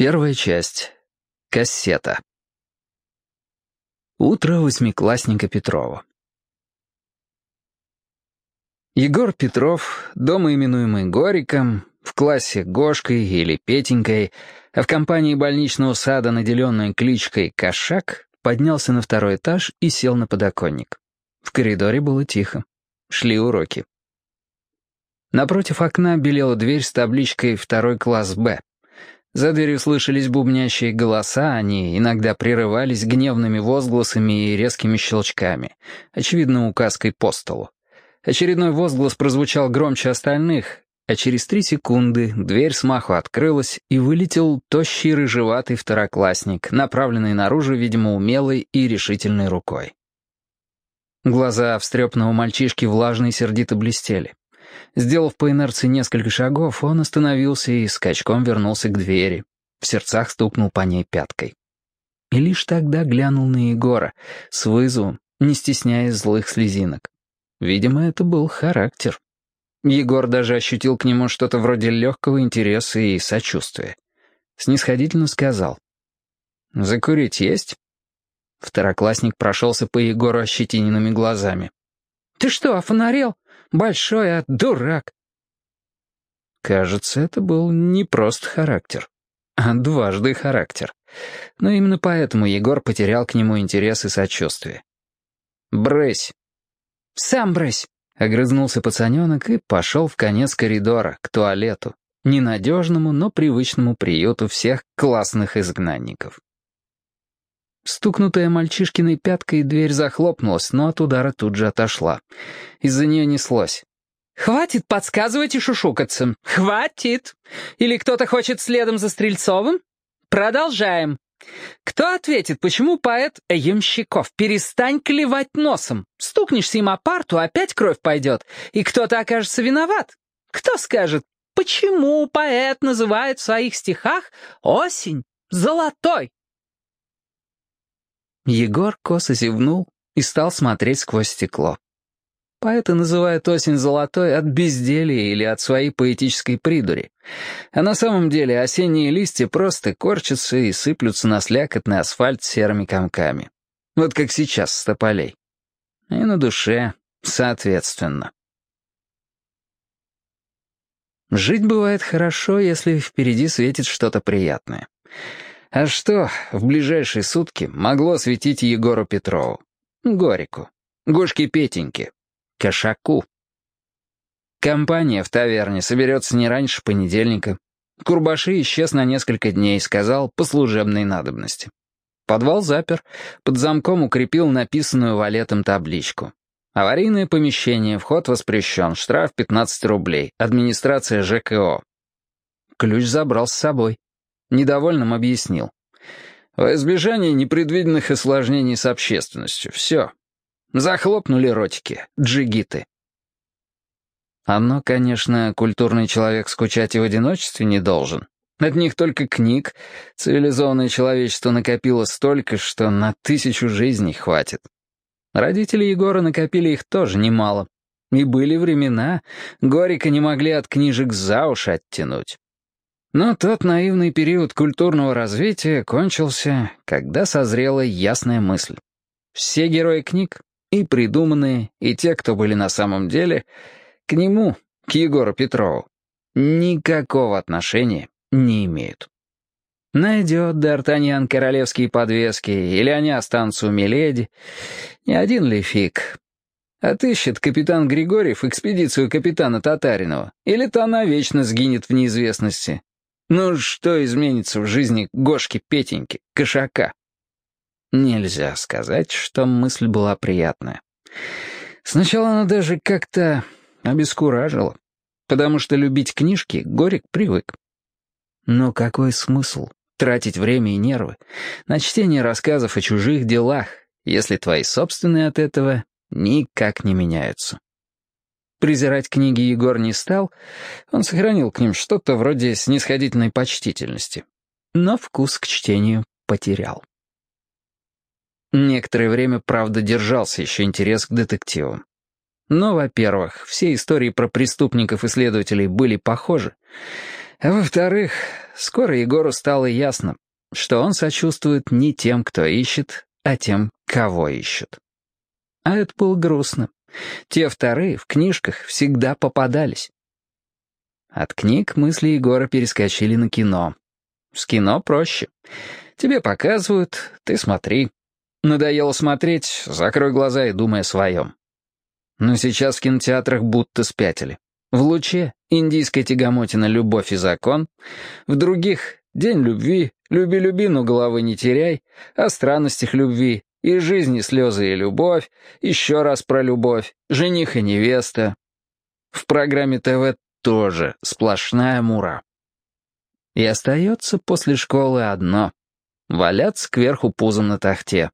Первая часть. Кассета. Утро восьмиклассника Петрова. Егор Петров, дома именуемый Гориком, в классе Гошкой или Петенькой, а в компании больничного сада, наделенной кличкой «Кошак», поднялся на второй этаж и сел на подоконник. В коридоре было тихо. Шли уроки. Напротив окна белела дверь с табличкой «Второй класс Б». За дверью слышались бубнящие голоса, они иногда прерывались гневными возгласами и резкими щелчками, очевидно, указкой по столу. Очередной возглас прозвучал громче остальных, а через три секунды дверь смаху открылась, и вылетел тощий рыжеватый второклассник, направленный наружу, видимо, умелой и решительной рукой. Глаза встрепанного мальчишки влажно и сердито блестели. Сделав по инерции несколько шагов, он остановился и скачком вернулся к двери. В сердцах стукнул по ней пяткой. И лишь тогда глянул на Егора, с вызовом, не стесняясь злых слезинок. Видимо, это был характер. Егор даже ощутил к нему что-то вроде легкого интереса и сочувствия. Снисходительно сказал. «Закурить есть?» Второклассник прошелся по Егору ощетиненными глазами. «Ты что, офонарел? Большой, а дурак!» Кажется, это был не просто характер, а дважды характер. Но именно поэтому Егор потерял к нему интерес и сочувствие. «Брысь!» «Сам брысь!» — огрызнулся пацаненок и пошел в конец коридора, к туалету, ненадежному, но привычному приюту всех классных изгнанников. Стукнутая мальчишкиной пяткой дверь захлопнулась, но от удара тут же отошла. Из-за нее неслось. «Хватит подсказывать и шушукаться! Хватит! Или кто-то хочет следом за Стрельцовым? Продолжаем. Кто ответит, почему поэт Ямщиков? Перестань клевать носом. Стукнешься им о парту, опять кровь пойдет, и кто-то окажется виноват. Кто скажет, почему поэт называет в своих стихах осень золотой? Егор косо зевнул и стал смотреть сквозь стекло. Поэты называют осень золотой от безделия или от своей поэтической придури. А на самом деле осенние листья просто корчатся и сыплются на слякотный асфальт серыми комками. Вот как сейчас с тополей. И на душе соответственно. Жить бывает хорошо, если впереди светит что-то приятное. А что в ближайшие сутки могло светить Егору Петрову? Горику. Гошке Петеньке. Кошаку. Компания в таверне соберется не раньше понедельника. Курбаши исчез на несколько дней, сказал, по служебной надобности. Подвал запер, под замком укрепил написанную валетом табличку. Аварийное помещение, вход воспрещен, штраф 15 рублей, администрация ЖКО. Ключ забрал с собой. Недовольным объяснил. Во избежание непредвиденных осложнений с общественностью. Все. Захлопнули ротики, джигиты. Оно, конечно, культурный человек скучать и в одиночестве не должен. От них только книг цивилизованное человечество накопило столько, что на тысячу жизней хватит. Родители Егора накопили их тоже немало. И были времена, горько не могли от книжек за уши оттянуть. Но тот наивный период культурного развития кончился, когда созрела ясная мысль. Все герои книг, и придуманные, и те, кто были на самом деле, к нему, к Егору Петрову, никакого отношения не имеют. Найдет Д'Артаньян королевские подвески, или они останутся у Миледи, не один ли фиг. Отыщет капитан Григорьев экспедицию капитана Татаринова, или та навечно сгинет в неизвестности, ну, что изменится в жизни Гошки Петеньки, кошака? Нельзя сказать, что мысль была приятная. Сначала она даже как-то обескуражила, потому что любить книжки Горик привык. Но какой смысл тратить время и нервы на чтение рассказов о чужих делах, если твои собственные от этого никак не меняются? Презирать книги Егор не стал, он сохранил к ним что-то вроде снисходительной почтительности, но вкус к чтению потерял. Некоторое время, правда, держался еще интерес к детективам. Но, во-первых, все истории про преступников и следователей были похожи, а во-вторых, скоро Егору стало ясно, что он сочувствует не тем, кто ищет, а тем, кого ищут. А это было грустно. Те вторые в книжках всегда попадались. От книг мысли Егора перескочили на кино. С кино проще. Тебе показывают, ты смотри. Надоело смотреть, закрой глаза и думай о своем. Но сейчас в кинотеатрах будто спятили. В «Луче» индийская тягомотина «Любовь и закон», в других «День любви», «Люби-люби, но головы не теряй», о странностях любви, и жизни слезы и любовь, еще раз про любовь, жених и невеста. В программе ТВ тоже сплошная мура. И остается после школы одно — валяться кверху пузом на тахте.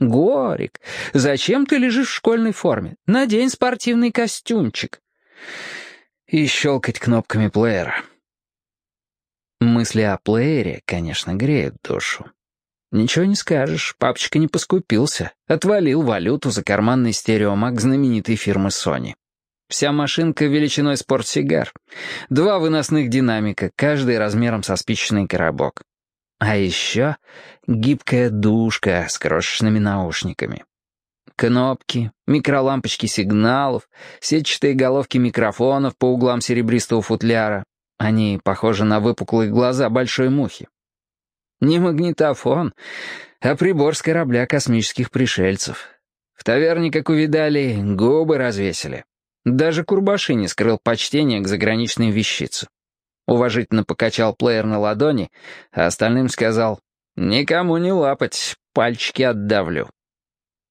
«Горик, зачем ты лежишь в школьной форме? Надень спортивный костюмчик». И щелкать кнопками плеера. Мысли о плеере, конечно, греют душу. Ничего не скажешь, папочка не поскупился. Отвалил валюту за карманный стереомаг знаменитой фирмы Sony. Вся машинка величиной спортсигар. Два выносных динамика, каждый размером со спичечный коробок. А еще гибкая душка с крошечными наушниками. Кнопки, микролампочки сигналов, сетчатые головки микрофонов по углам серебристого футляра. Они похожи на выпуклые глаза большой мухи. Не магнитофон, а прибор с корабля космических пришельцев. В таверне, как увидали, губы развесили. Даже Курбаши не скрыл почтения к заграничной вещице. Уважительно покачал плеер на ладони, а остальным сказал «Никому не лапать, пальчики отдавлю».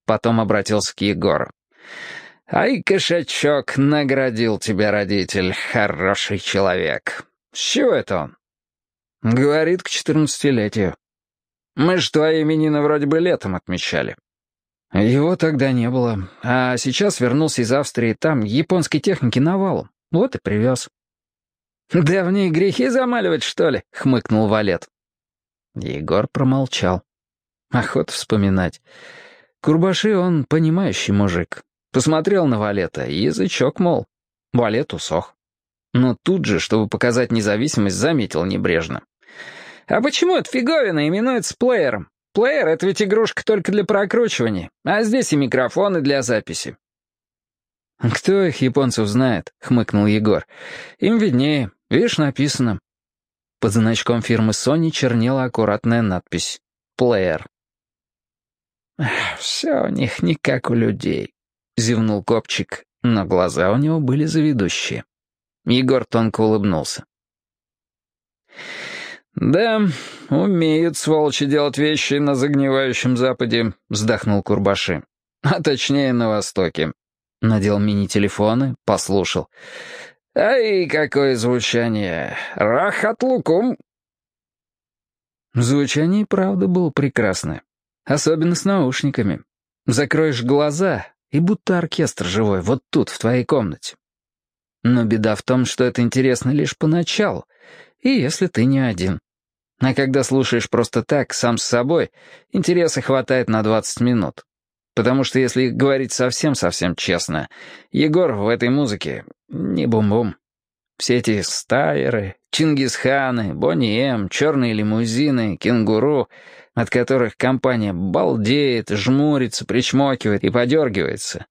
Потом обратился к Егору. «Ай, кошачок, наградил тебя родитель, хороший человек. С чего это он?» «Говорит, к четырнадцатилетию. Мы ж твои именины вроде бы летом отмечали». Его тогда не было, а сейчас вернулся из Австрии, там японской техники навалом. Вот и привез. «Давние грехи замаливать, что ли?» — хмыкнул Валет. Егор промолчал. Охота вспоминать. Курбаши он понимающий мужик. Посмотрел на Валета, язычок, мол. Валет усох. Но тут же, чтобы показать независимость, заметил небрежно. «А почему эта фиговина именуется плеером? Плеер — это ведь игрушка только для прокручивания, а здесь и микрофоны для записи». «Кто их, японцев, знает?» — хмыкнул Егор. «Им виднее. Видишь, написано». Под значком фирмы Sony чернела аккуратная надпись «Плеер». «Все у них не как у людей», — зевнул копчик, но глаза у него были заведущие. Егор тонко улыбнулся. «Да, умеют сволочи делать вещи на загнивающем западе», — вздохнул Курбаши. «А точнее, на востоке». Надел мини-телефоны, послушал. «Ай, какое звучание! Рахат лукум!» Звучание правда было прекрасное. Особенно с наушниками. Закроешь глаза, и будто оркестр живой вот тут, в твоей комнате. Но беда в том, что это интересно лишь поначалу, и если ты не один. А когда слушаешь просто так, сам с собой, интереса хватает на 20 минут. Потому что если говорить совсем-совсем честно, Егор в этой музыке не бум-бум. Все эти стайеры, Чингисханы, Бонни М, черные лимузины, кенгуру — от которых компания балдеет, жмурится, причмокивает и подергивается,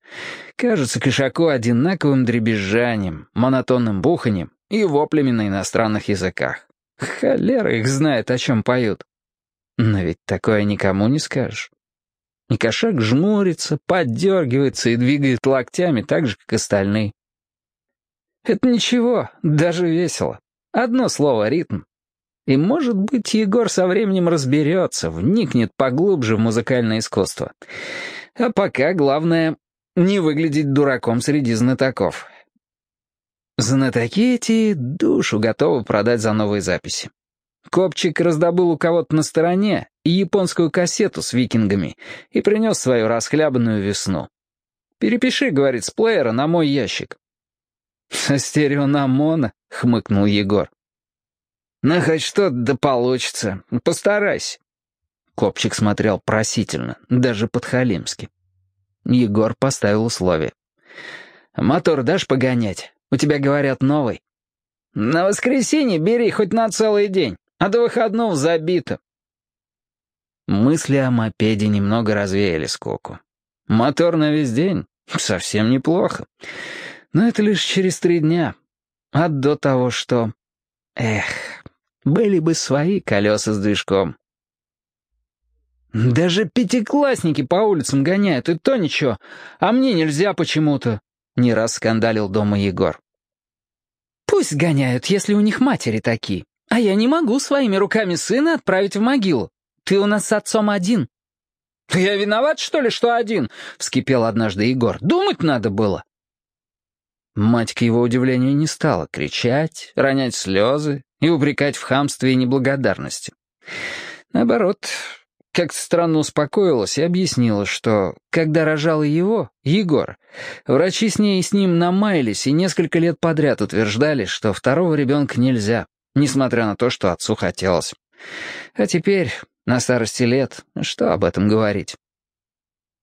кажется кошаку одинаковым дребезжанием, монотонным буханием и воплями на иностранных языках. Холера их знает, о чем поют. Но ведь такое никому не скажешь. И кошак жмурится, поддергивается и двигает локтями так же, как остальные. Это ничего, даже весело. Одно слово — ритм. И, может быть, Егор со временем разберется, вникнет поглубже в музыкальное искусство. А пока главное — не выглядеть дураком среди знатоков. Знатоки эти душу готовы продать за новые записи. Копчик раздобыл у кого-то на стороне японскую кассету с викингами и принес свою расхлябанную весну. «Перепиши, — говорит, — с плеера на мой ящик». «Со стерео на моно», — хмыкнул Егор. «Ну, хоть что-то да получится. Постарайся». Копчик смотрел просительно, даже подхалимски. Егор поставил условие. «Мотор дашь погонять? У тебя, говорят, новый». «На воскресенье бери хоть на целый день. а до выходного забито. Мысли о мопеде немного развеяли скуку. Мотор на весь день — совсем неплохо. Но это лишь через три дня. А до того, что... Эх, были бы свои колеса с движком. «Даже пятиклассники по улицам гоняют, и то ничего. А мне нельзя почему-то», — не раз скандалил дома Егор. «Пусть гоняют, если у них матери такие. А я не могу своими руками сына отправить в могилу. Ты у нас с отцом один». «Я виноват, что ли, что один?» — вскипел однажды Егор. «Думать надо было». Мать, к его удивлению, не стала кричать, ронять слезы и упрекать в хамстве и неблагодарности. Наоборот, как-то странно успокоилась и объяснила, что, когда рожала его, Егор, врачи с ней и с ним намаялись и несколько лет подряд утверждали, что второго ребенка нельзя, несмотря на то, что отцу хотелось. А теперь, на старости лет, что об этом говорить?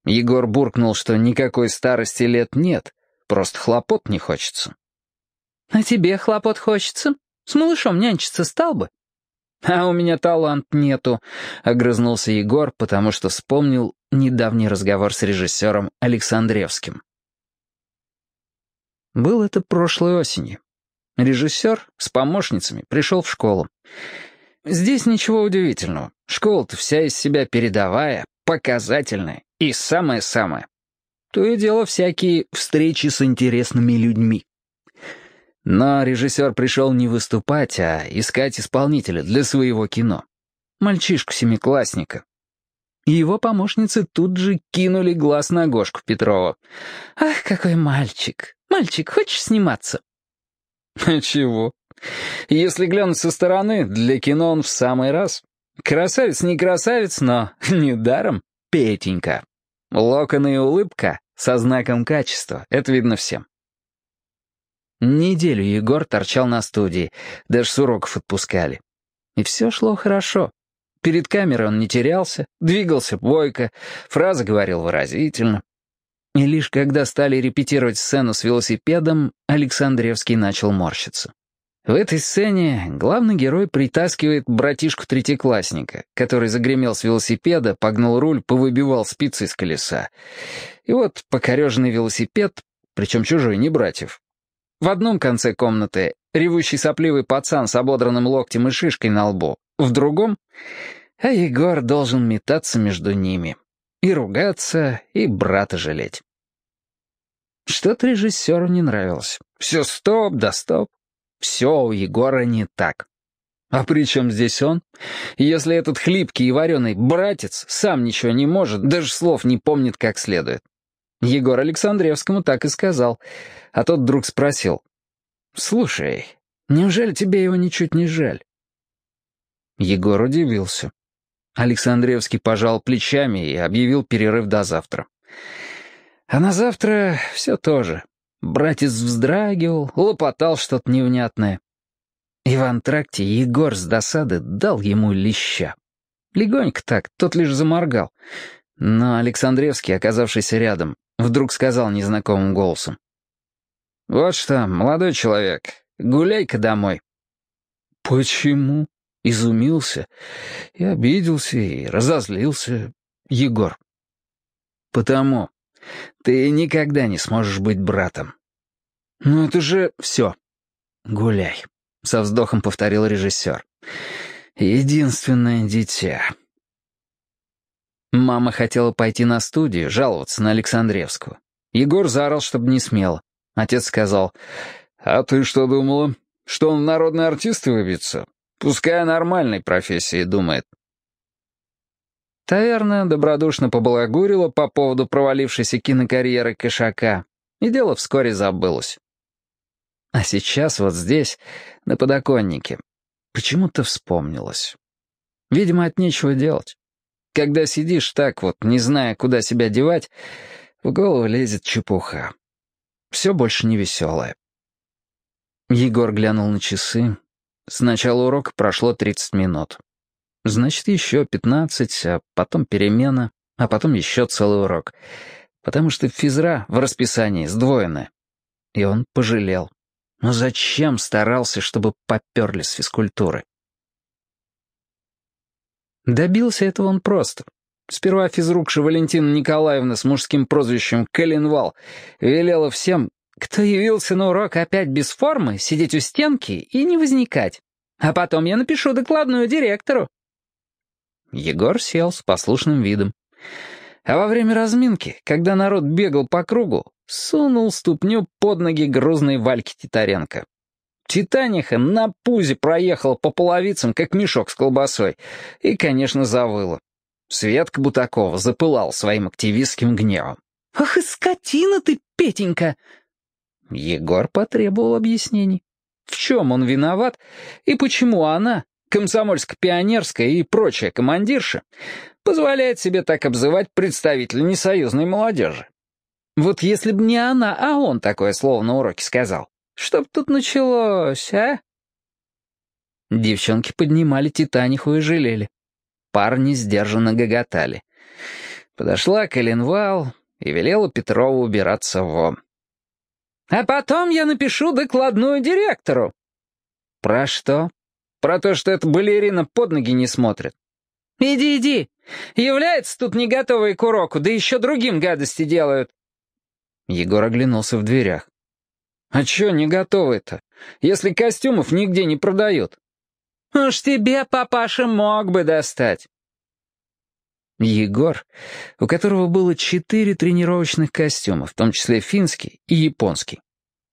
Егор буркнул, что никакой старости лет нет, просто хлопот не хочется. «А тебе хлопот хочется? С малышом нянчиться стал бы?» «А у меня талант нету», — огрызнулся Егор, потому что вспомнил недавний разговор с режиссером Александревским. Был это прошлой осенью. Режиссер с помощницами пришел в школу. Здесь ничего удивительного. Школа-то вся из себя передовая, показательная и самое-самое. То и дело всякие встречи с интересными людьми. Но режиссер пришел не выступать, а искать исполнителя для своего кино. Мальчишку-семиклассника. Его помощницы тут же кинули глаз на Гошку Петрова. «Ах, какой мальчик! Мальчик, хочешь сниматься?» «А чего? Если глянуть со стороны, для кино он в самый раз. Красавец не красавец, но недаром Петенька. Локоны и улыбка со знаком качества, это видно всем. Неделю Егор торчал на студии, даже с уроков отпускали. И все шло хорошо. Перед камерой он не терялся, двигался бойко, фразы говорил выразительно. И лишь когда стали репетировать сцену с велосипедом, Александревский начал морщиться. В этой сцене главный герой притаскивает братишку-третьеклассника, который загремел с велосипеда, погнул руль, повыбивал спицы из колеса. И вот покореженный велосипед, причем чужой, не братьев, в одном конце комнаты ревущий сопливый пацан с ободранным локтем и шишкой на лбу, в другом... А Егор должен метаться между ними. И ругаться, и брата жалеть. Что-то режиссеру не нравилось. Все стоп да стоп. Все у Егора не так. А при чем здесь он? Если этот хлипкий и вареный братец сам ничего не может, даже слов не помнит как следует. Егор Александревскому так и сказал. А тот вдруг спросил. «Слушай, неужели тебе его ничуть не жаль?» Егор удивился. Александревский пожал плечами и объявил перерыв до завтра. А на завтра все то же. Братец вздрагивал, лопотал что-то невнятное. И в антракте Егор с досады дал ему леща. Легонько так, тот лишь заморгал. Но Александревский, оказавшийся рядом, Вдруг сказал незнакомым голосом. «Вот что, молодой человек, гуляй-ка домой». «Почему?» — изумился и обиделся, и разозлился Егор. «Потому. Ты никогда не сможешь быть братом». «Ну это же все. Гуляй», — со вздохом повторил режиссер. «Единственное дитя». Мама хотела пойти на студию, жаловаться на Александревскую. Егор заорал, чтобы не смел. Отец сказал, «А ты что думала? Что он народный артист выбьется? Пускай нормальной профессии думает». Таверна добродушно побалагурила по поводу провалившейся кинокарьеры Кошака, и дело вскоре забылось. А сейчас вот здесь, на подоконнике, почему-то вспомнилось. Видимо, от нечего делать. Когда сидишь так вот, не зная, куда себя девать, в голову лезет чепуха. Все больше не веселое. Егор глянул на часы. С начала урока прошло 30 минут. Значит, еще 15, а потом перемена, а потом еще целый урок. Потому что физра в расписании сдвоенная. И он пожалел. Но зачем старался, чтобы поперли с физкультуры? Добился этого он просто. Сперва физрукша Валентина Николаевна с мужским прозвищем Коленвал велела всем, кто явился на урок опять без формы, сидеть у стенки и не возникать. А потом я напишу докладную директору. Егор сел с послушным видом. А во время разминки, когда народ бегал по кругу, сунул ступню под ноги грузной Вальки Титаренко. Титаниха на пузе проехала по половицам, как мешок с колбасой, и, конечно, завыла. Светка Бутакова запылал своим активистским гневом. «Ах и скотина ты, Петенька!» Егор потребовал объяснений. В чем он виноват и почему она, комсомольско-пионерская и прочая командирша, позволяет себе так обзывать представителя несоюзной молодежи. Вот если б не она, а он такое слово на уроке сказал, что б тут началось, а? Девчонки поднимали Титаниху и жалели. Парни сдержанно гоготали. Подошла Коленвал и велела Петрову убираться вон. «А потом я напишу докладную директору». «Про что?» «Про то, что эта балерина под ноги не смотрит». «Иди, иди. Является тут не готовые к уроку, да еще другим гадости делают». Егор оглянулся в дверях. «А чё не готовые-то, если костюмов нигде не продают?» «Уж тебе, папаша, мог бы достать». Егор, у которого было четыре тренировочных костюма, в том числе финский и японский,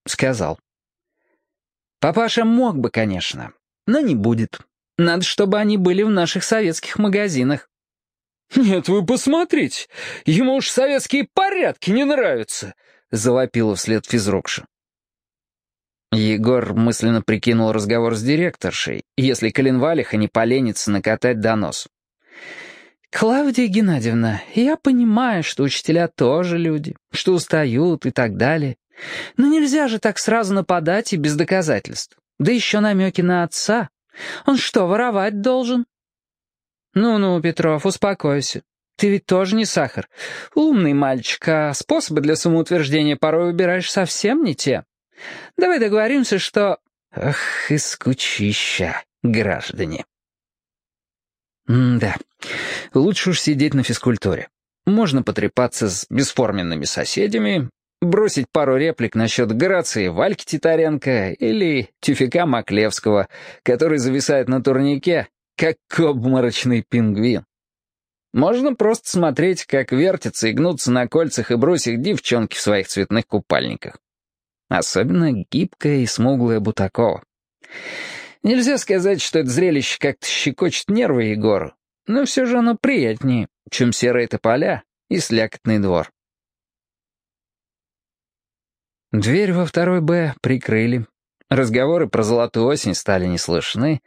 сказал. «Папаша мог бы, конечно, но не будет. Надо, чтобы они были в наших советских магазинах». «Нет, вы посмотрите, ему уж советские порядки не нравятся», — завопила вслед физрукша. Егор мысленно прикинул разговор с директоршей, если Коленвалиха не поленится накатать донос. «Клавдия Геннадьевна, я понимаю, что учителя тоже люди, что устают и так далее. Но нельзя же так сразу нападать и без доказательств. Да еще намеки на отца. Он что, воровать должен?» «Ну-ну, Петров, успокойся. Ты ведь тоже не сахар. Умный мальчик, а способы для самоутверждения порой выбираешь совсем не те. Давай договоримся, что...» «Ах, и скучища, граждане!» М «Да, лучше уж сидеть на физкультуре. Можно потрепаться с бесформенными соседями, бросить пару реплик насчет Грации Вальки Титаренко или Тюфика Маклевского, который зависает на турнике, как обморочный пингвин. Можно просто смотреть, как вертятся и гнутся на кольцах и брусьях девчонки в своих цветных купальниках. Особенно гибкая и смуглая Бутакова. Нельзя сказать, что это зрелище как-то щекочет нервы Егору, но все же оно приятнее, чем серые тополя и слякотный двор. Дверь во второй «Б» прикрыли. Разговоры про золотую осень стали не слышны,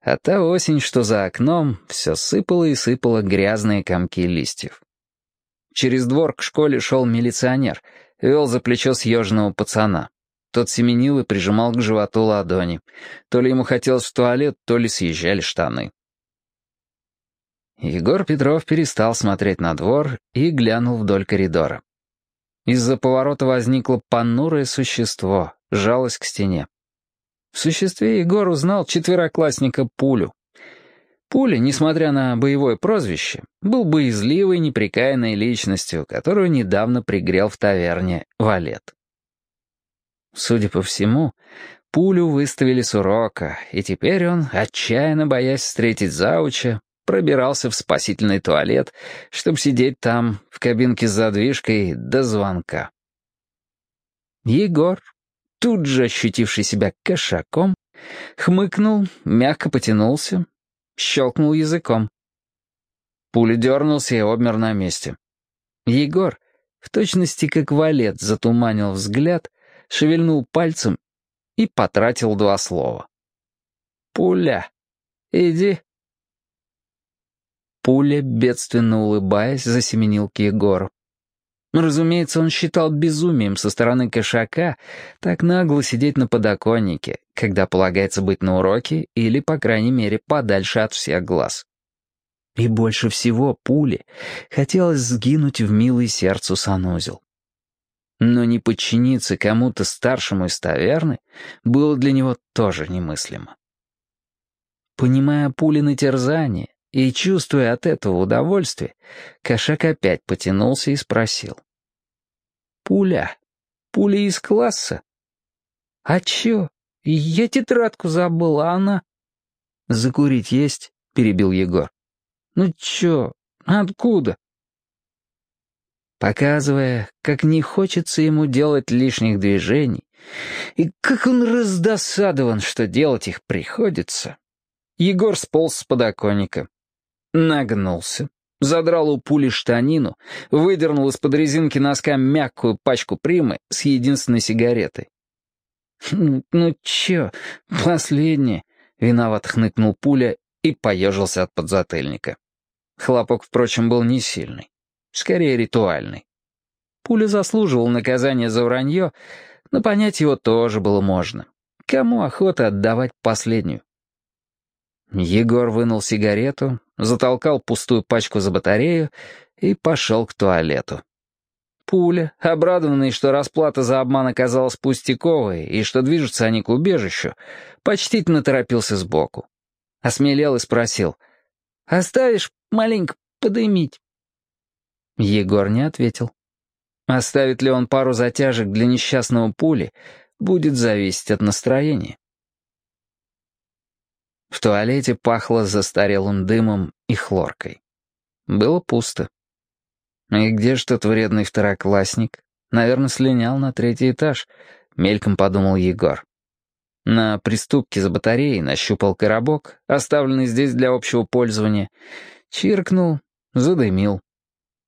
а та осень, что за окном, все сыпала и сыпала грязные комки листьев. Через двор к школе шел милиционер — вел за плечо съеженного пацана. Тот семенил и прижимал к животу ладони. То ли ему хотелось в туалет, то ли съезжали штаны. Егор Петров перестал смотреть на двор и глянул вдоль коридора. Из-за поворота возникло понурое существо, жалось к стене. В существе Егор узнал четвероклассника Пулю. Пуля, несмотря на боевое прозвище, был боязливой, неприкаянной личностью, которую недавно пригрел в таверне Валет. Судя по всему, Пулю выставили с урока, и теперь он, отчаянно боясь встретить зауча, пробирался в спасительный туалет, чтобы сидеть там, в кабинке с задвижкой, до звонка. Егор, тут же ощутивший себя кошаком, хмыкнул, мягко потянулся, щелкнул языком. Пуля дернулся и обмер на месте. Егор, в точности как валет, затуманил взгляд, шевельнул пальцем и потратил два слова. «Пуля, иди». Пуля, бедственно улыбаясь, засеменил к Егору. Разумеется, он считал безумием со стороны кошака так нагло сидеть на подоконнике, когда полагается быть на уроке или, по крайней мере, подальше от всех глаз. И больше всего пули хотелось сгинуть в милый сердцу санузел. Но не подчиниться кому-то старшему из таверны было для него тоже немыслимо. Понимая пули на терзание, И, чувствуя от этого удовольствие, кошак опять потянулся и спросил. «Пуля? Пуля из класса?» «А чё? Я тетрадку забыл, а она...» «Закурить есть?» — перебил Егор. «Ну чё? Откуда?» Показывая, как не хочется ему делать лишних движений, и как он раздосадован, что делать их приходится, Егор сполз с подоконника, нагнулся, задрал у пули штанину, выдернул из-под резинки носка мягкую пачку примы с единственной сигаретой. «Ну, ну чё, последнее?» — виноват хныкнул пуля и поежился от подзатыльника. Хлопок, впрочем, был не сильный, скорее ритуальный. Пуля заслуживал наказания за вранье, но понять его тоже было можно. Кому охота отдавать последнюю? Егор вынул сигарету, затолкал пустую пачку за батарею и пошел к туалету. Пуля, обрадованный, что расплата за обман оказалась пустяковой и что движутся они к убежищу, почтительно торопился сбоку. Осмелел и спросил, «Оставишь маленько подымить?» Егор не ответил. Оставит ли он пару затяжек для несчастного пули, будет зависеть от настроения. В туалете пахло застарелым дымом и хлоркой. Было пусто. И где ж тот вредный второклассник? Наверное, слинял на третий этаж, мельком подумал Егор. На приступке за батареей нащупал коробок, оставленный здесь для общего пользования, чиркнул, задымил.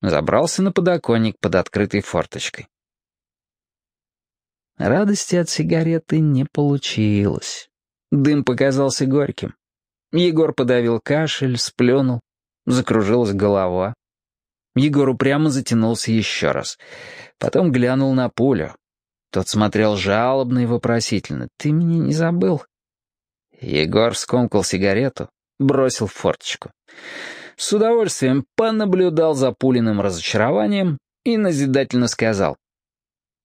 Забрался на подоконник под открытой форточкой. Радости от сигареты не получилось. Дым показался горьким. Егор подавил кашель, сплюнул. Закружилась голова. Егор упрямо затянулся еще раз. Потом глянул на пулю. Тот смотрел жалобно и вопросительно. «Ты меня не забыл?» Егор скомкал сигарету, бросил в форточку. С удовольствием понаблюдал за пулиным разочарованием и назидательно сказал.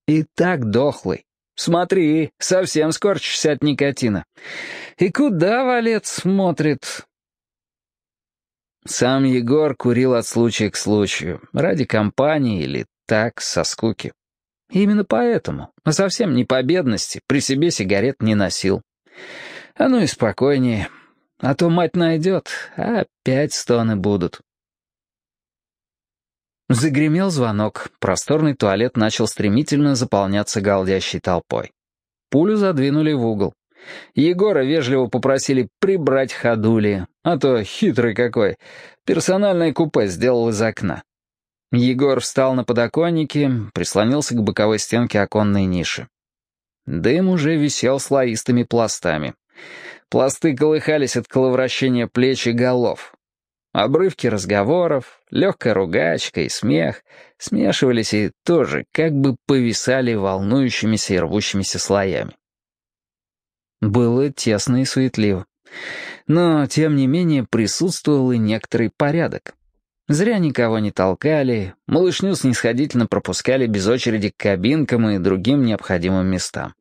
«И так дохлый. Смотри, совсем скорчишься от никотина. И куда валет смотрит?» Сам Егор курил от случая к случаю, ради компании или так, со скуки. И именно поэтому, совсем не по бедности, при себе сигарет не носил. А ну и спокойнее, а то мать найдет, а опять стоны будут. Загремел звонок, просторный туалет начал стремительно заполняться галдящей толпой. Пулю задвинули в угол. Егора вежливо попросили прибрать ходули, а то хитрый какой, персональное купе сделал из окна. Егор встал на подоконнике, прислонился к боковой стенке оконной ниши. Дым уже висел слоистыми пластами. Пласты колыхались от коловращения плеч и голов. Обрывки разговоров, легкая ругачка и смех смешивались и тоже как бы повисали волнующимися и рвущимися слоями. Было тесно и суетливо. Но, тем не менее, присутствовал и некоторый порядок. Зря никого не толкали, малышню снисходительно пропускали без очереди к кабинкам и другим необходимым местам.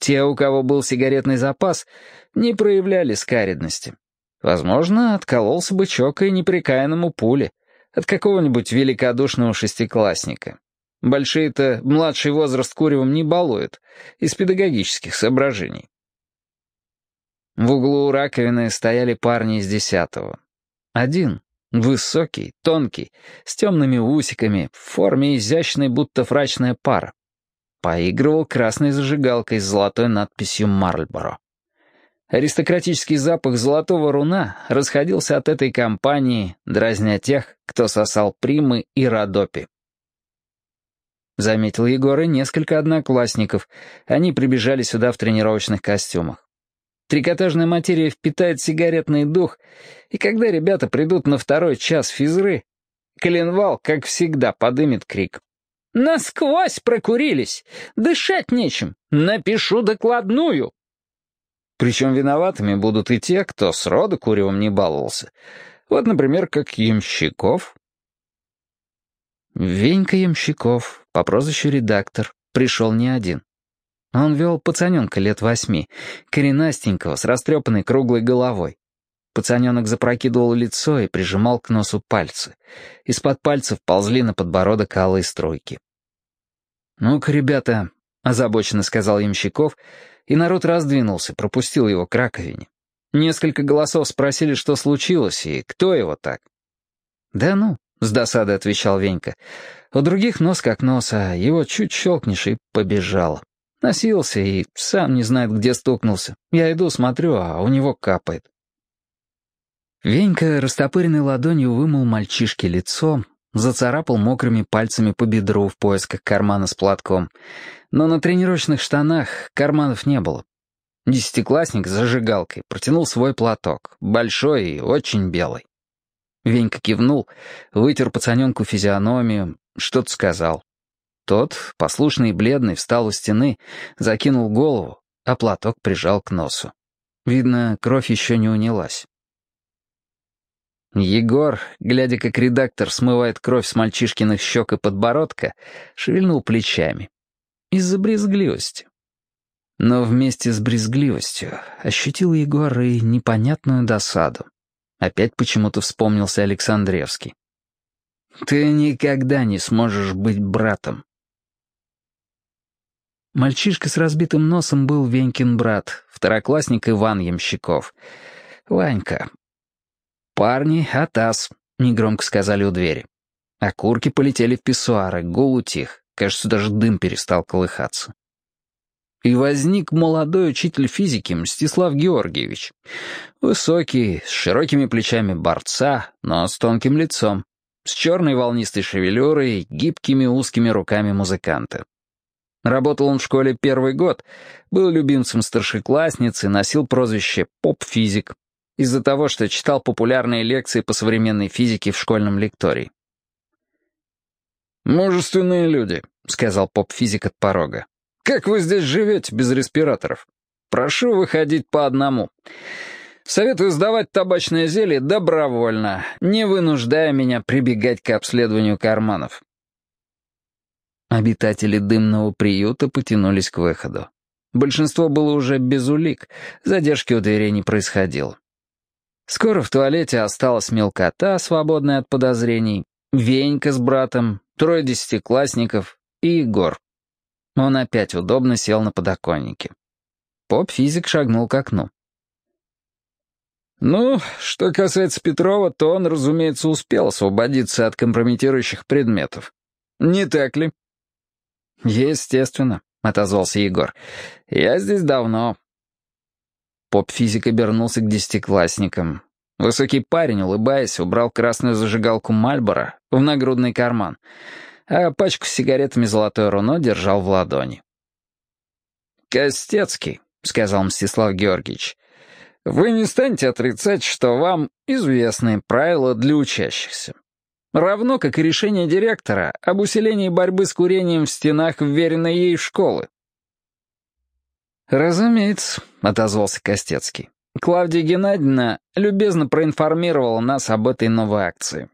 Те, у кого был сигаретный запас, не проявляли скаридности. Возможно, откололся бычок и неприкаянному пуле от какого-нибудь великодушного шестиклассника. Большие-то младший возраст куревом не балуют, из педагогических соображений. В углу раковины стояли парни из десятого. Один, высокий, тонкий, с темными усиками, в форме изящной, будто фрачная пара. Поигрывал красной зажигалкой с золотой надписью «Марльборо». Аристократический запах золотого руна расходился от этой компании, дразня тех, кто сосал примы и радопи. Заметил Егор и несколько одноклассников. Они прибежали сюда в тренировочных костюмах. Трикотажная материя впитает сигаретный дух, и когда ребята придут на второй час физры, коленвал, как всегда, подымет крик. «Насквозь прокурились! Дышать нечем! Напишу докладную!» Причем виноватыми будут и те, кто сроду куревом не баловался. Вот, например, как Ямщиков. Венька Ямщиков, по прозвищу редактор, пришел не один. Он вел пацаненка лет восьми, коренастенького, с растрепанной круглой головой. Пацаненок запрокидывал лицо и прижимал к носу пальцы. Из-под пальцев ползли на подбородок алые струйки. «Ну-ка, ребята», — озабоченно сказал ямщиков, и народ раздвинулся, пропустил его к раковине. Несколько голосов спросили, что случилось и кто его так. «Да ну», — с досадой отвечал Венька, — «у других нос как нос, а его чуть щелкнешь и побежал. Носился и сам не знает, где стукнулся. Я иду, смотрю, а у него капает». Венька растопыренной ладонью вымыл мальчишке лицо, зацарапал мокрыми пальцами по бедру в поисках кармана с платком. Но на тренировочных штанах карманов не было. Десятиклассник с зажигалкой протянул свой платок, большой и очень белый. Венька кивнул, вытер пацаненку физиономию, что-то сказал. Тот, послушный и бледный, встал у стены, закинул голову, а платок прижал к носу. Видно, кровь еще не унялась. Егор, глядя, как редактор смывает кровь с мальчишкиных щек и подбородка, шевельнул плечами. Из-за брезгливости. Но вместе с брезгливостью ощутил Егор и непонятную досаду. Опять почему-то вспомнился Александревский. «Ты никогда не сможешь быть братом». Мальчишка с разбитым носом был Венькин брат, второклассник Иван Ямщиков. Ванька, «Парни, атас», — негромко сказали у двери. Окурки полетели в писсуары, гул утих. Кажется, даже дым перестал колыхаться. И возник молодой учитель физики Мстислав Георгиевич. Высокий, с широкими плечами борца, но с тонким лицом, с черной волнистой шевелюрой, гибкими узкими руками музыканта. Работал он в школе первый год, был любимцем старшеклассницы, носил прозвище «поп-физик», из-за того, что читал популярные лекции по современной физике в школьном лектории. «Мужественные люди», — сказал поп-физик от порога. «Как вы здесь живете без респираторов? Прошу выходить по одному. Советую сдавать табачное зелье добровольно, не вынуждая меня прибегать к обследованию карманов». Обитатели дымного приюта потянулись к выходу. Большинство было уже без улик, задержки у дверей не происходило. Скоро в туалете осталась мелкота, свободная от подозрений, Венька с братом, трое десятиклассников и Егор. Он опять удобно сел на подоконнике. Поп-физик шагнул к окну. «Ну, что касается Петрова, то он, разумеется, успел освободиться от компрометирующих предметов. Не так ли?» «Естественно», — отозвался Егор. «Я здесь давно, Поп-физик обернулся к десятиклассникам. Высокий парень, улыбаясь, убрал красную зажигалку Мальбора в нагрудный карман, а пачку с сигаретами «Золотое руно» держал в ладони. «Костецкий», — сказал Мстислав Георгиевич, — «вы не станете отрицать, что вам известны правила для учащихся. Равно как и решение директора об усилении борьбы с курением в стенах вверенной ей школы. «Разумеется», — отозвался Костецкий. «Клавдия Геннадьевна любезно проинформировала нас об этой новой акции».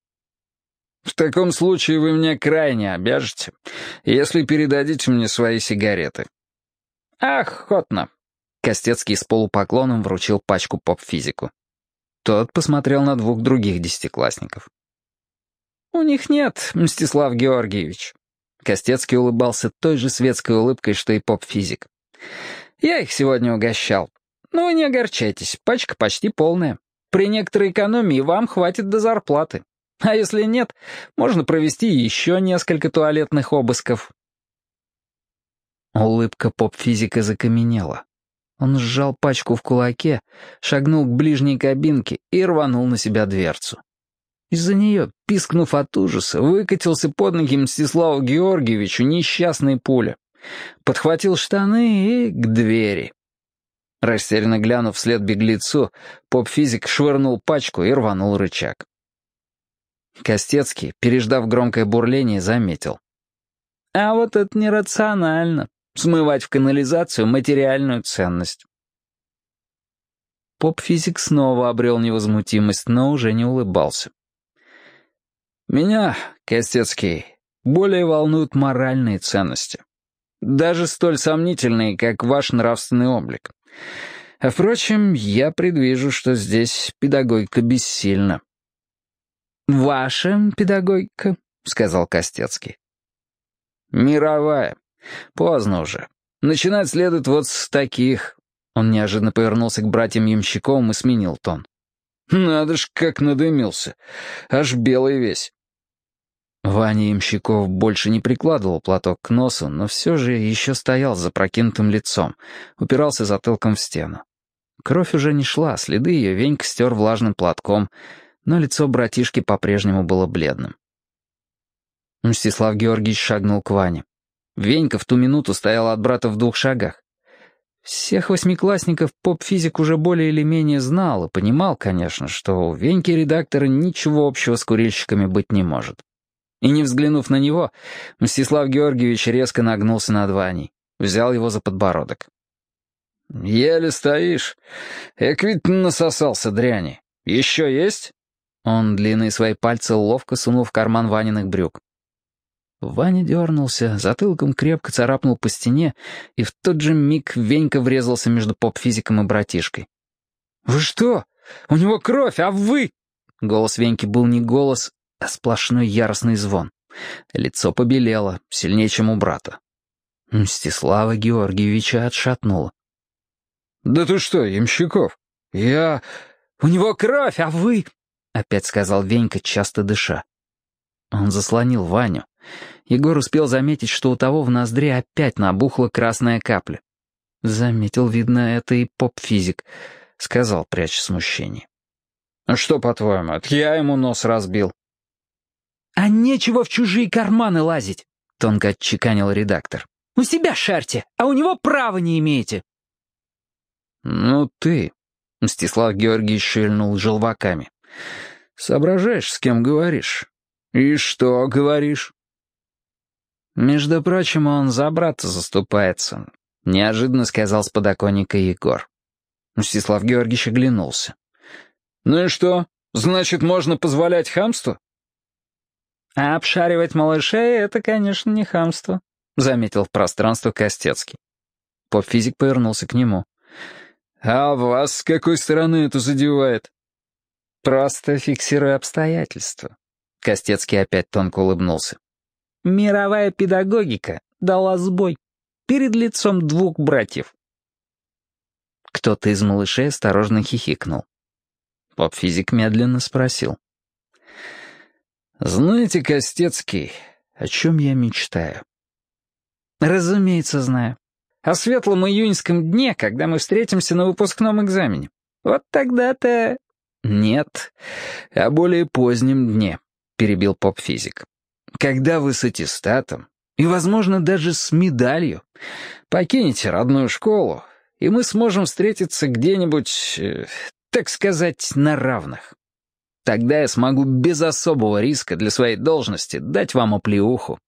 «В таком случае вы меня крайне обяжете, если передадите мне свои сигареты». «Охотно», — Костецкий с полупоклоном вручил пачку поп-физику. Тот посмотрел на двух других десятиклассников. «У них нет, Мстислав Георгиевич». Костецкий улыбался той же светской улыбкой, что и поп-физик. Я их сегодня угощал. Ну, не огорчайтесь, пачка почти полная. При некоторой экономии вам хватит до зарплаты. А если нет, можно провести еще несколько туалетных обысков. Улыбка поп-физика закаменела. Он сжал пачку в кулаке, шагнул к ближней кабинке и рванул на себя дверцу. Из-за нее, пискнув от ужаса, выкатился под ноги Мстиславу Георгиевичу несчастный пуля подхватил штаны и к двери. Растерянно глянув вслед беглецу, поп-физик швырнул пачку и рванул рычаг. Костецкий, переждав громкое бурление, заметил. «А вот это нерационально — смывать в канализацию материальную ценность». Поп-физик снова обрел невозмутимость, но уже не улыбался. «Меня, Костецкий, более волнуют моральные ценности. Даже столь сомнительные, как ваш нравственный облик. А впрочем, я предвижу, что здесь педагогика бессильна. «Ваша педагогика», — сказал Костецкий. «Мировая. Поздно уже. Начинать следует вот с таких». Он неожиданно повернулся к братьям Ямщиковым и сменил тон. «Надо ж, как надымился. Аж белый весь». Ваня Ямщиков больше не прикладывал платок к носу, но все же еще стоял с запрокинутым лицом, упирался затылком в стену. Кровь уже не шла, следы ее Венька стер влажным платком, но лицо братишки по-прежнему было бледным. Мстислав Георгиевич шагнул к Ване. Венька в ту минуту стоял от брата в двух шагах. Всех восьмиклассников поп-физик уже более или менее знал и понимал, конечно, что у Веньки редактора ничего общего с курильщиками быть не может. И не взглянув на него, Мстислав Георгиевич резко нагнулся над Ваней, взял его за подбородок. «Еле стоишь. Эк ведь насосался дряни. Еще есть?» Он длинные свои пальцы ловко сунул в карман Ваниных брюк. Ваня дернулся, затылком крепко царапнул по стене, и в тот же миг Венька врезался между поп-физиком и братишкой. «Вы что? У него кровь, а вы...» Голос Веньки был не голос, сплошной яростный звон. Лицо побелело, сильнее, чем у брата. Мстислава Георгиевича отшатнула. «Да ты что, Ямщиков? Я... У него кровь, а вы...» Опять сказал Венька, часто дыша. Он заслонил Ваню. Егор успел заметить, что у того в ноздре опять набухла красная капля. Заметил, видно, это и поп-физик, сказал, пряча смущение. «А что, по-твоему, это я ему нос разбил?» «А нечего в чужие карманы лазить», — тонко отчеканил редактор. «У себя шарьте, а у него права не имеете». «Ну ты», — Мстислав Георгиевич шевельнул желваками, — «соображаешь, с кем говоришь?» «И что говоришь?» «Между прочим, он за брата заступается», — неожиданно сказал с подоконника Егор. Мстислав Георгиевич оглянулся. «Ну и что? Значит, можно позволять хамству?» «А обшаривать малышей — это, конечно, не хамство», — заметил в пространство Костецкий. Поп-физик повернулся к нему. «А вас с какой стороны это задевает?» «Просто фиксирую обстоятельства», Костецкий опять тонко улыбнулся. «Мировая педагогика дала сбой перед лицом двух братьев». Кто-то из малышей осторожно хихикнул. Поп-физик медленно спросил. «Знаете, Костецкий, о чем я мечтаю?» «Разумеется, знаю. О светлом июньском дне, когда мы встретимся на выпускном экзамене. Вот тогда-то...» «Нет, о более позднем дне», — перебил поп-физик. «Когда вы с аттестатом, и, возможно, даже с медалью, покинете родную школу, и мы сможем встретиться где-нибудь, э, так сказать, на равных. Тогда я смогу без особого риска для своей должности дать вам оплеуху.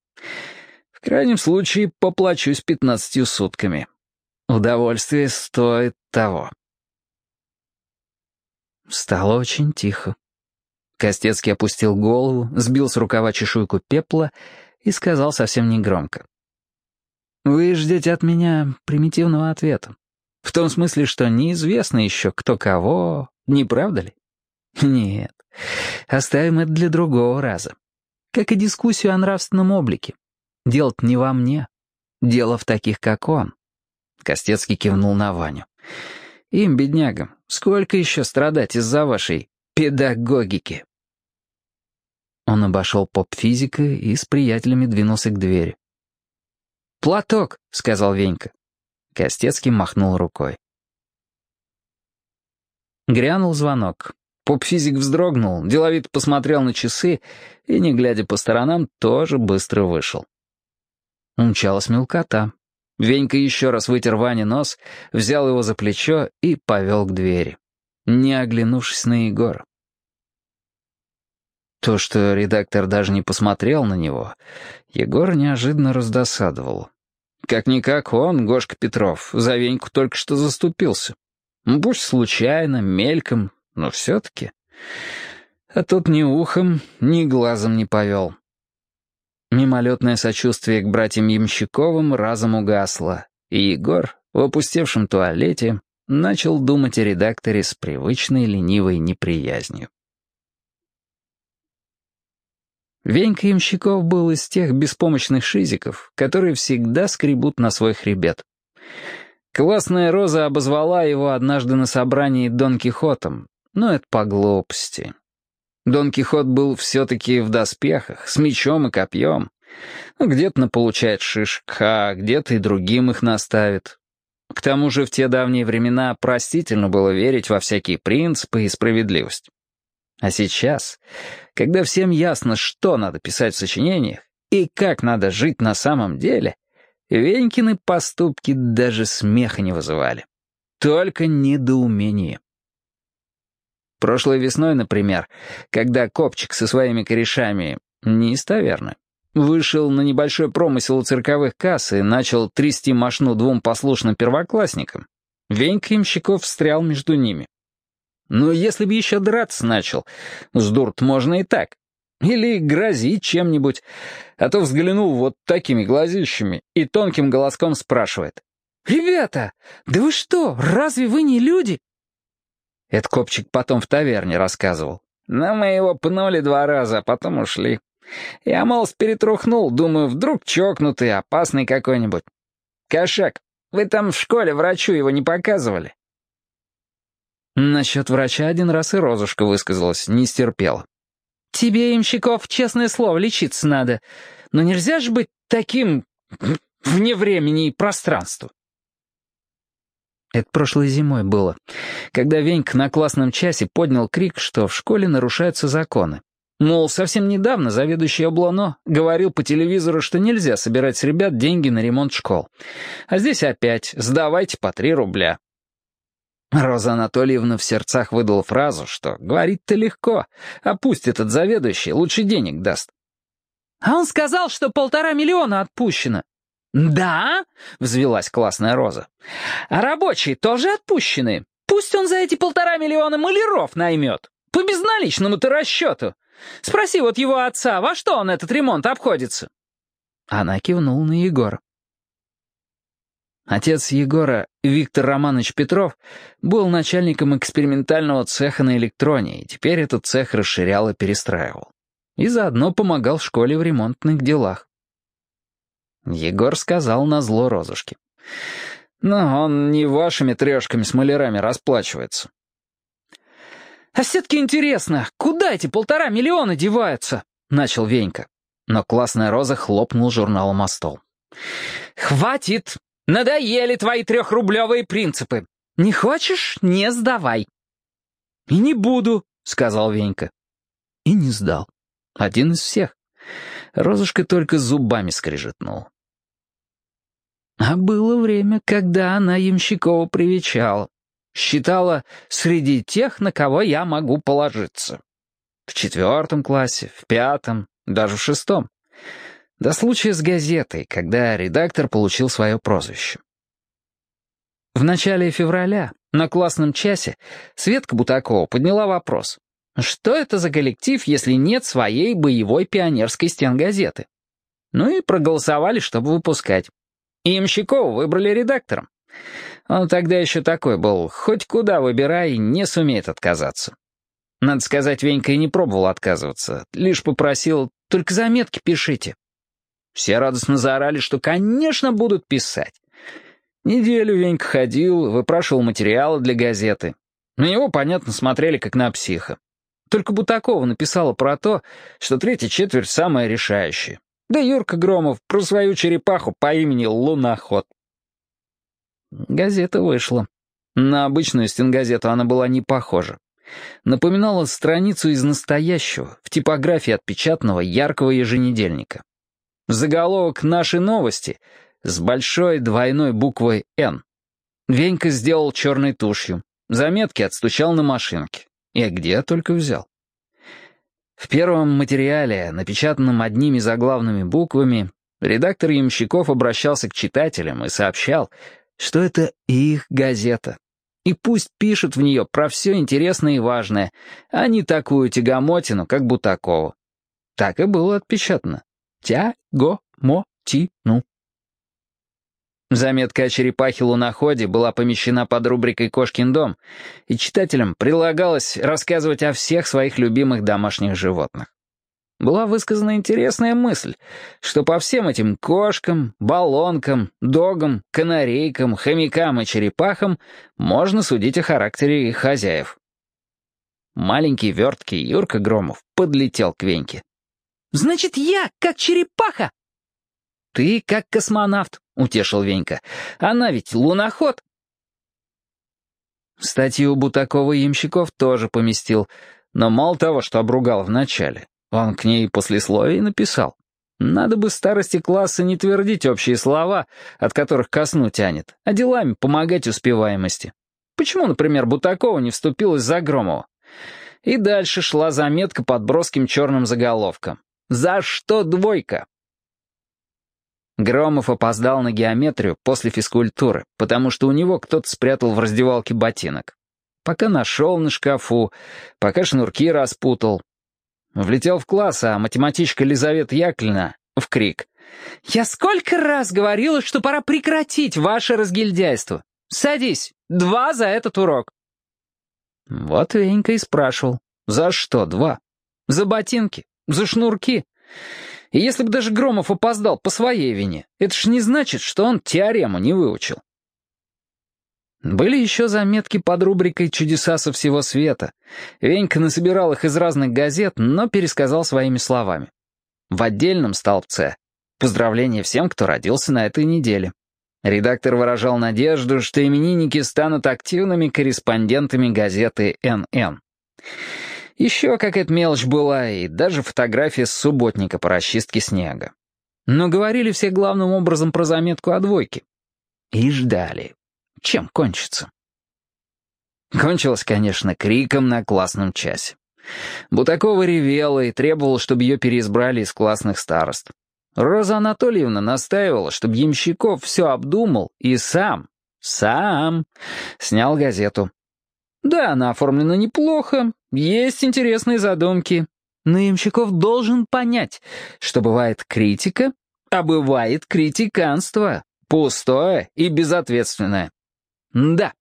В крайнем случае поплачусь пятнадцатью сутками. Удовольствие стоит того». Стало очень тихо. Костецкий опустил голову, сбил с рукава чешуйку пепла и сказал совсем негромко. «Вы ждете от меня примитивного ответа. В том смысле, что неизвестно еще, кто кого, не правда ли? Нет, оставим это для другого раза. Как и дискуссию о нравственном облике. дело не во мне. Дело в таких, как он». Костецкий кивнул на Ваню. «Им, беднягам, сколько еще страдать из-за вашей педагогики?» Он обошел поп-физика и с приятелями двинулся к двери. «Платок!» — сказал Венька. Костецкий махнул рукой. Грянул звонок. Поп-физик вздрогнул, деловито посмотрел на часы и, не глядя по сторонам, тоже быстро вышел. Умчалась мелкота. Венька еще раз вытер Ване нос, взял его за плечо и повел к двери, не оглянувшись на Егора. То, что редактор даже не посмотрел на него, Егор неожиданно раздосадовал. Как-никак он, Гошка Петров, за Веньку только что заступился. Пусть случайно, мельком, но все-таки. А тут ни ухом, ни глазом не повел. Мимолетное сочувствие к братьям Ямщиковым разом угасло, и Егор в опустевшем туалете начал думать о редакторе с привычной ленивой неприязнью. Венька Ямщиков был из тех беспомощных шизиков, которые всегда скребут на свой хребет. Классная Роза обозвала его однажды на собрании Дон Кихотом, но это по глупости. Дон Кихот был все-таки в доспехах, с мечом и копьем. Ну, где-то наполучает шишек, а где-то и другим их наставит. К тому же в те давние времена простительно было верить во всякие принципы и справедливость. А сейчас, когда всем ясно, что надо писать в сочинениях и как надо жить на самом деле, Венькины поступки даже смеха не вызывали. Только недоумение. Прошлой весной, например, когда Копчик со своими корешами, не из таверны, вышел на небольшой промысел у цирковых касс и начал трясти мошну двум послушным первоклассникам, Венька Имщиков встрял между ними. Но если бы еще драться начал, с дурт можно и так. Или грозить чем-нибудь. А то взглянул вот такими глазищами и тонким голоском спрашивает. «Ребята, да вы что, разве вы не люди?» Это Копчик потом в таверне рассказывал. Но мы его пнули два раза, а потом ушли. Я, мол, перетрухнул, думаю, вдруг чокнутый, опасный какой-нибудь. Кошак, вы там в школе врачу его не показывали? Насчет врача один раз и Розушка высказалась, не стерпела. «Тебе, имщиков, честное слово, лечиться надо. Но нельзя же быть таким вне времени и пространства». Это прошлой зимой было, когда Венька на классном часе поднял крик, что в школе нарушаются законы. Мол, совсем недавно заведующий Облано говорил по телевизору, что нельзя собирать с ребят деньги на ремонт школ. А здесь опять «сдавайте по три рубля». Роза Анатольевна в сердцах выдала фразу, что говорить-то легко, а пусть этот заведующий лучше денег даст. «А он сказал, что полтора миллиона отпущено». «Да?» — взвелась классная Роза. «А рабочие тоже отпущены. Пусть он за эти полтора миллиона маляров наймет. По безналичному-то расчету. Спроси вот его отца, во что он этот ремонт обходится?» Она кивнула на Егора. Отец Егора, Виктор Романович Петров, был начальником экспериментального цеха на электроне, и теперь этот цех расширял и перестраивал. И заодно помогал школе в ремонтных делах. Егор сказал на зло розушке. «Но он не вашими трешками с малярами расплачивается». «А все-таки интересно, куда эти полтора миллиона деваются?» — начал Венька. Но классная роза хлопнул журналом о стол. «Хватит! Надоели твои трехрублевые принципы. Не хочешь — не сдавай». «И не буду», — сказал Венька. И не сдал. Один из всех. Розушка только зубами скрежетнула. А было время, когда она Ямщикова привечала. Считала среди тех, на кого я могу положиться. В четвертом классе, в пятом, даже в шестом. До случая с газетой, когда редактор получил свое прозвище. В начале февраля, на классном часе, Светка Бутакова подняла вопрос. Что это за коллектив, если нет своей боевой пионерской стенгазеты? Ну и проголосовали, чтобы выпускать. И Ямщикова выбрали редактором. Он тогда еще такой был, хоть куда выбирай, не сумеет отказаться. Надо сказать, Венька и не пробовал отказываться, лишь попросил «только заметки пишите». Все радостно заорали, что, конечно, будут писать. Неделю Венька ходил, выпрашивал материалы для газеты. На него, понятно, смотрели как на психа. Только Бутакова написала про то, что третья четверть самая решающая. Да Юрка Громов про свою черепаху по имени Луноход. Газета вышла. На обычную стенгазету она была не похожа. Напоминала страницу из настоящего, в типографии отпечатанного яркого еженедельника. Заголовок «Наши новости» с большой двойной буквой «Н». Венька сделал черной тушью. Заметки отстучал на машинке. И где только взял. В первом материале, напечатанном одними заглавными буквами, редактор Ямщиков обращался к читателям и сообщал, что это их газета. И пусть пишут в нее про все интересное и важное, а не такую тягомотину, как Бутакова. Так и было отпечатано. Тя-го-мо-ти-ну. Заметка о черепахе-луноходе была помещена под рубрикой «Кошкин дом», и читателям предлагалось рассказывать о всех своих любимых домашних животных. Была высказана интересная мысль, что по всем этим кошкам, баллонкам, догам, канарейкам, хомякам и черепахам можно судить о характере их хозяев. Маленький верткий Юрка Громов подлетел к Веньке. «Значит, я как черепаха?» «Ты как космонавт», — утешил Венька. «Она ведь луноход». Статью Бутакова Ямщиков тоже поместил, но мало того, что обругал вначале, он к ней послесловие написал. Надо бы старости класса не твердить общие слова, от которых ко сну тянет, а делами помогать успеваемости. Почему, например, Бутакова не вступилась за Громова? И дальше шла заметка под броским черным заголовком. «За что двойка?» Громов опоздал на геометрию после физкультуры, потому что у него кто-то спрятал в раздевалке ботинок. Пока нашел на шкафу, пока шнурки распутал. Влетел в класс, а математичка Лизавета Яковлевна в крик. «Я сколько раз говорила, что пора прекратить ваше разгильдяйство! Садись, два за этот урок!» Вот Венька и спрашивал. «За что два?» «За ботинки, за шнурки». И если бы даже Громов опоздал по своей вине, это ж не значит, что он теорему не выучил. Были еще заметки под рубрикой «Чудеса со всего света». Венька насобирал их из разных газет, но пересказал своими словами. В отдельном столбце «Поздравления всем, кто родился на этой неделе». Редактор выражал надежду, что именинники станут активными корреспондентами газеты «НН». Еще какая-то мелочь была, и даже фотография с субботника по расчистке снега. Но говорили все главным образом про заметку о двойке. И ждали. Чем кончится? Кончилось, конечно, криком на классном часе. Бутакова ревела и требовала, чтобы ее переизбрали из классных старост. Роза Анатольевна настаивала, чтобы Ямщиков все обдумал и сам, сам снял газету. Да, она оформлена неплохо, есть интересные задумки, но Ямщиков должен понять, что бывает критика, а бывает критиканство, пустое и безответственное. Да,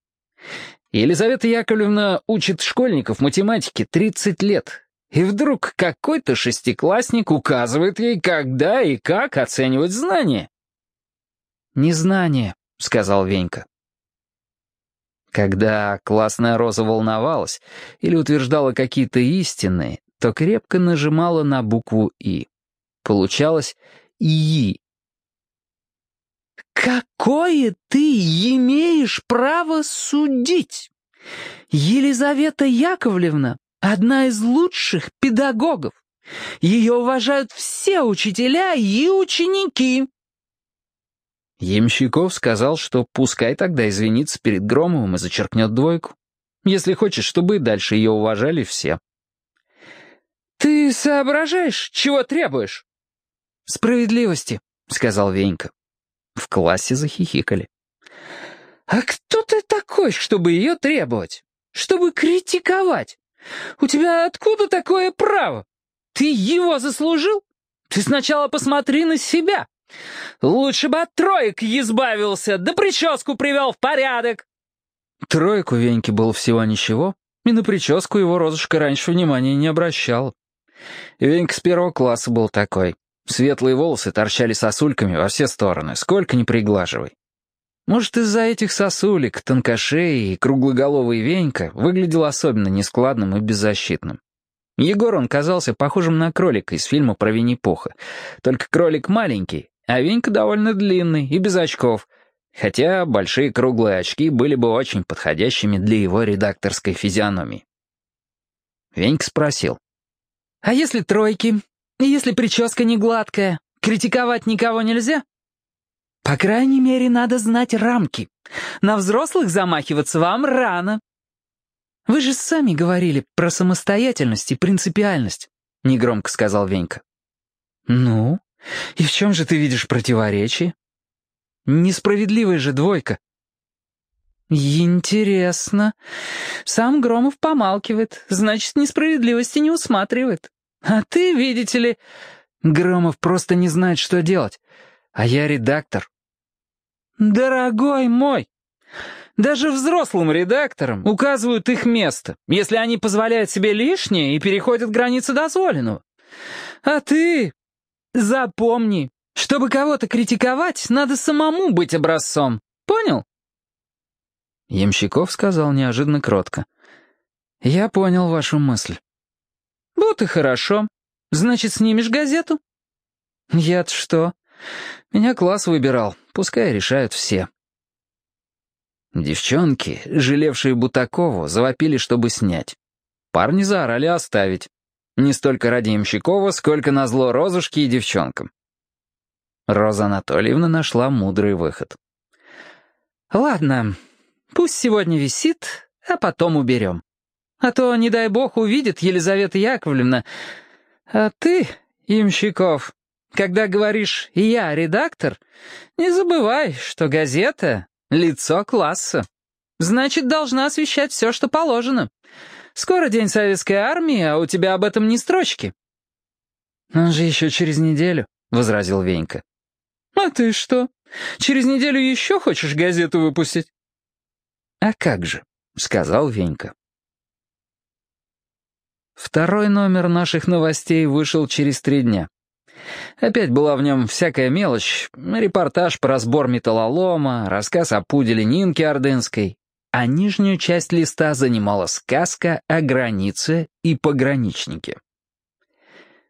Елизавета Яковлевна учит школьников математике 30 лет, и вдруг какой-то шестиклассник указывает ей, когда и как оценивать знания. «Незнание», — сказал Венька. Когда классная роза волновалась или утверждала какие-то истины, то крепко нажимала на букву «и». Получалось «и». «Какое ты имеешь право судить? Елизавета Яковлевна — одна из лучших педагогов. Ее уважают все учителя и ученики». Ямщиков сказал, что пускай тогда извинится перед Громовым и зачеркнет двойку. Если хочешь, чтобы и дальше ее уважали все. «Ты соображаешь, чего требуешь?» «Справедливости», — сказал Венька. В классе захихикали. «А кто ты такой, чтобы ее требовать? Чтобы критиковать? У тебя откуда такое право? Ты его заслужил? Ты сначала посмотри на себя. Лучше бы от троек избавился, да прическу привел в порядок». Троек у Веньки было всего ничего, и на прическу его розушка раньше внимания не обращала. Венька с первого класса был такой. Светлые волосы торчали сосульками во все стороны, сколько ни приглаживай. Может, из-за этих сосулек, тонкошей и круглоголовый Венька выглядел особенно нескладным и беззащитным. Егор он казался похожим на кролика из фильма про Винни-Пуха. Только кролик маленький, а Венька довольно длинный и без очков, хотя большие круглые очки были бы очень подходящими для его редакторской физиономии. Венька спросил. «А если тройки? Если прическа не гладкая, критиковать никого нельзя?» «По крайней мере, надо знать рамки. На взрослых замахиваться вам рано». «Вы же сами говорили про самостоятельность и принципиальность», — негромко сказал Венька. «Ну, и в чем же ты видишь противоречие? Несправедливая же двойка». «Интересно. Сам Громов помалкивает, значит, несправедливости не усматривает. А ты, видите ли...» Громов просто не знает, что делать. А я редактор. «Дорогой мой, даже взрослым редакторам указывают их место, если они позволяют себе лишнее и переходят границы дозволенного. А ты запомни, чтобы кого-то критиковать, надо самому быть образцом. Понял?» Ямщиков сказал неожиданно кротко. «Я понял вашу мысль». «Вот и хорошо. Значит, снимешь газету?» «Я-то что? Меня класс выбирал. Пускай решают все». Девчонки, жалевшие Бутакову, завопили, чтобы снять. Парни заорали оставить. Не столько ради Ямщикова, сколько назло Розушке и девчонкам. Роза Анатольевна нашла мудрый выход. «Ладно, пусть сегодня висит, а потом уберем. А то, не дай бог, увидит Елизавета Яковлевна. А ты, Ямщиков, когда говоришь «я редактор», не забывай, что газета Лицо класса. Значит, должна освещать все, что положено. Скоро День Советской Армии, а у тебя об этом не строчки». «Он же еще через неделю», — возразил Венька. «А ты что, через неделю еще хочешь газету выпустить?» «А как же», — сказал Венька. Второй номер наших новостей вышел через три дня. Опять была в нем всякая мелочь, репортаж про разбор металлолома, рассказ о пуделе Нинки Ордынской, а нижнюю часть листа занимала сказка о границе и пограничнике.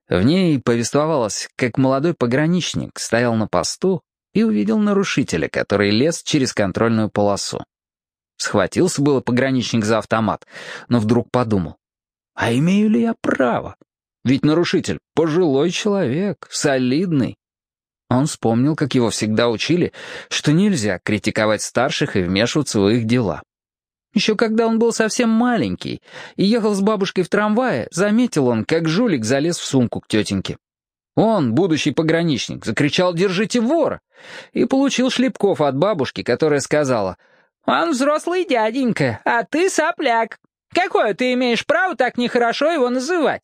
В ней повествовалось, как молодой пограничник стоял на посту и увидел нарушителя, который лез через контрольную полосу. Схватился было пограничник за автомат, но вдруг подумал, а имею ли я право? Ведь нарушитель — пожилой человек, солидный. Он вспомнил, как его всегда учили, что нельзя критиковать старших и вмешиваться в их дела. Еще когда он был совсем маленький и ехал с бабушкой в трамвае, заметил он, как жулик залез в сумку к тетеньке. Он, будущий пограничник, закричал «Держите вора!» и получил шлепков от бабушки, которая сказала «Он взрослый дяденька, а ты сопляк. Какое ты имеешь право так нехорошо его называть?»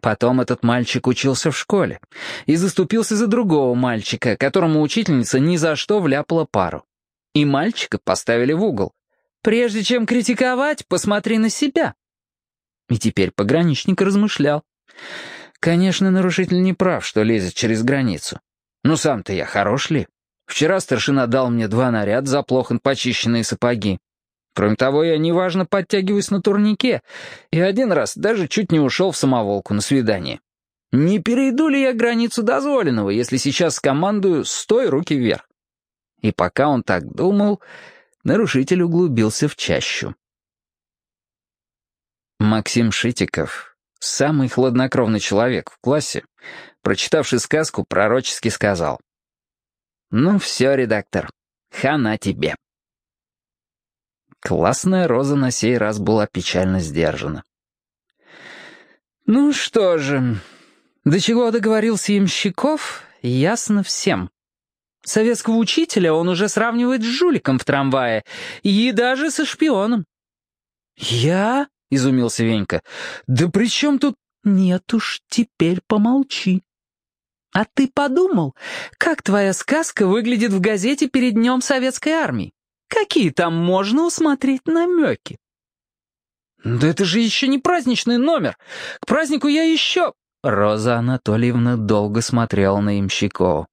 Потом этот мальчик учился в школе и заступился за другого мальчика, которому учительница ни за что вляпала пару. И мальчика поставили в угол. «Прежде чем критиковать, посмотри на себя». И теперь пограничник размышлял. Конечно, нарушитель не прав, что лезет через границу. Но сам-то я хорош ли? Вчера старшина дал мне два наряда за плохо почищенные сапоги. Кроме того, я неважно подтягиваюсь на турнике, и один раз даже чуть не ушел в самоволку на свидание. Не перейду ли я границу дозволенного, если сейчас скомандую «стой, руки вверх»? И пока он так думал, нарушитель углубился в чащу. Максим Шитиков, самый хладнокровный человек в классе, прочитавший сказку, пророчески сказал. «Ну все, редактор, хана тебе». Классная роза на сей раз была печально сдержана. «Ну что же, до чего договорился Ямщиков, ясно всем. Советского учителя он уже сравнивает с жуликом в трамвае и даже со шпионом». «Я?» — изумился Венька. «Да при чем тут...» «Нет уж, теперь помолчи. А ты подумал, как твоя сказка выглядит в газете перед Днем Советской Армии? Какие там можно усмотреть намеки? «Да это же еще не праздничный номер! К празднику я еще...» Роза Анатольевна долго смотрела на Ямщикова,